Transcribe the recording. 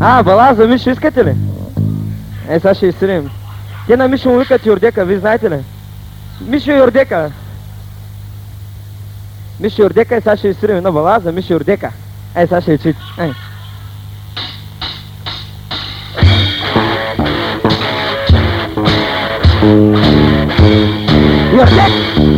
А, бала, за Мишо искате ли? Е, сега ще изсилим. Те на Мишо му викат Йордека, вие знаете ли? Мишо Йордека. Мишо Йордека, е, сега ще изсилим една бала за Мишо Йордека. Е, сега ще я чуете. Ей. Йордек!